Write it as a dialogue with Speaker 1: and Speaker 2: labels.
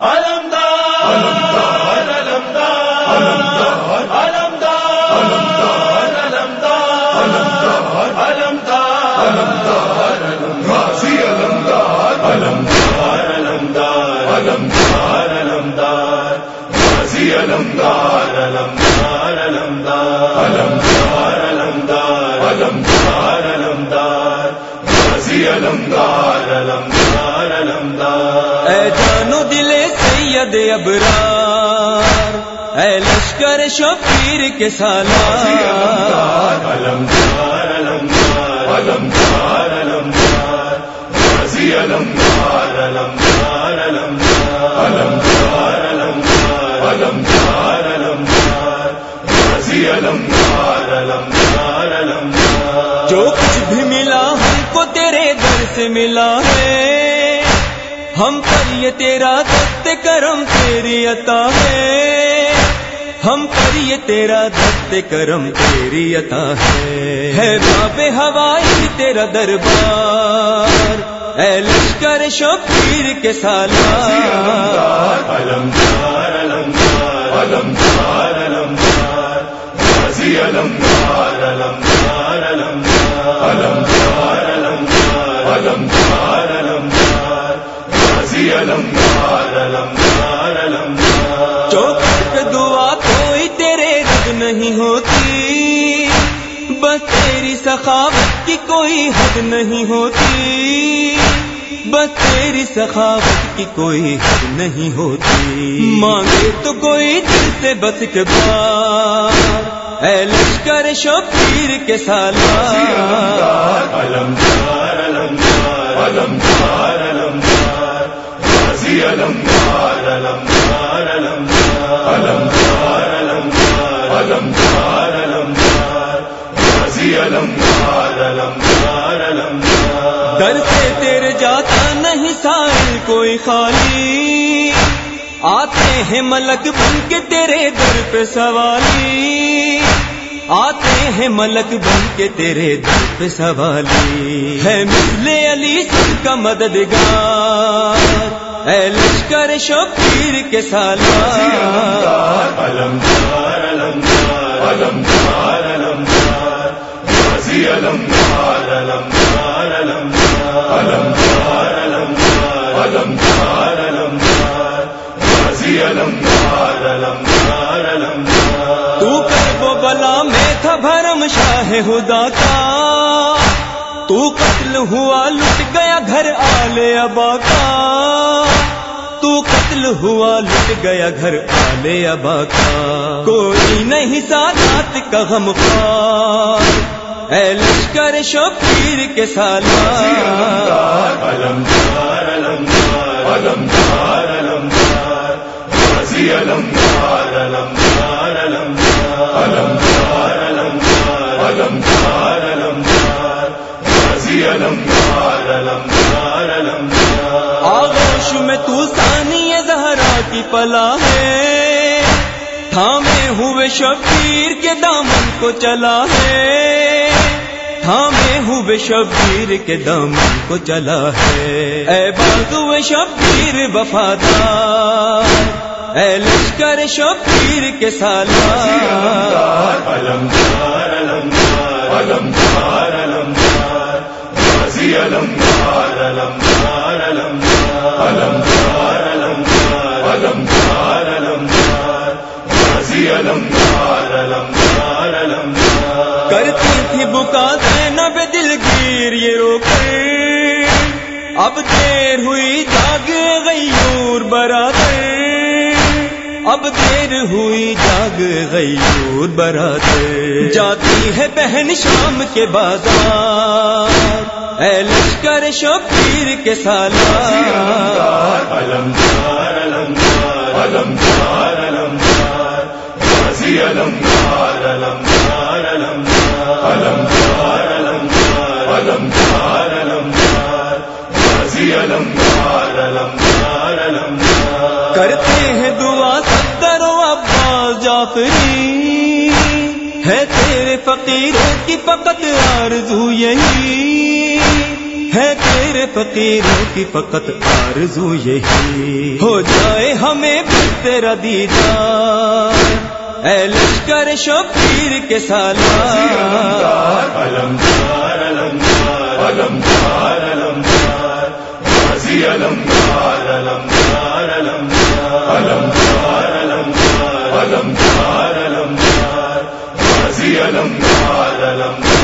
Speaker 1: علمدار علمدار علمدار اے جانو دلے سید ابرار اے لشکر شفیر کے سالار
Speaker 2: علمدار علمدار علمدار علمدار غازی علمدار علمدار علمدار علمدار علمدار علمدار علمدار غازی علمدار علمدار علمدار
Speaker 1: جو کچھ بھی ملا ہم کو تیرے در سے ملا ہے ہم پر یہ تیرا دست کرم، تیری عطا ہے۔ ہم پر یہ تیرا دست کرم، تیری عطا ہے۔ ہے باب ہوائی تیرا دربار، اے لشکر شبیر کے سالار۔
Speaker 2: علمدار علمدار علمدار علمدار، غازی علمدار علمدار علمدار علمدار علمدار غازی
Speaker 1: پہ دعا کوئی تیرے رد نہیں ہوتی بس تیری سخاوت کی کوئی حد نہیں ہوتی بس تیری سخاوت کی کوئی حد نہیں ہوتی مانگے تو کوئی دل سے بس کے اے لشکر شبیر کے سالار
Speaker 2: علمدار علمدار علمدار علمدار
Speaker 1: در سے تیرے جاتا نہیں سائل کوئی خالی۔ آتے ہیں ملک بن کے تیرے در پہ سوالی۔ آتے ہیں ملک بن کے تیرے در پہ سوالی۔ ہے مثل علی سن کا مددگار۔ اے لشکر شبیر کے سالار
Speaker 2: علمدار علمدار علمدار علمدار غازی علمدار علمدار علمدار علمدار علمدار علمدار علمدار غازی علمدار علمدار علمدار
Speaker 1: تو کر وہ بلا میں تھا بھرم شاہ خدا کا تو قتل ہوا لٹ گیا گھر آلے ابا کا تو قتل ہوا، لٹ گیا گھر آلے ابا کا۔ کوئی نہیں ساتھ کا غم خوار۔ اے لشکر شبیر کے سالار۔ میں تو زہرا کی پلا ہے۔ تھامے ہوئے شبیر کے دامن کو چلا ہے۔ تھامے ہوئے شبیر کے دامن کو چلا ہے۔ اے بازو شبیر وفادار، اے لشکر شبیر کے سالار۔
Speaker 2: علمدار علمدار علمدار علمدار غازی علمدار
Speaker 1: کرتی تھی بکا دینا بے دل گیر یہ رو کر اب دیر ہوئی، جاگ گئی اور برادر۔ اب دیر ہوئی، جاگ گئی اور برادر۔ جاتی ہے بہن شام کے بازار۔ اے لشکر شبیر کے سالار
Speaker 2: علمدار علمدار علمدار علمدار غازی علمدار علمدار علمدار علمدار علمدار علمدار علمدار غازی علمدار علمدار علمدار
Speaker 1: کرتے ہیں دعا صدر و عباس جعفری ہے تیرے فقیروں کی فقط آرزو یہی ہے تیرے فقیروں کی فقط آرزو یہی ہو جائے ہمیں بھی تیرا دیدار اے لشکر شبیر کے سالار
Speaker 2: علمدار علمدار علمدار علمدار غازی علمدار علمدار علمدار علمدار علمدار علمدار علمدار غازی علمدار علمدار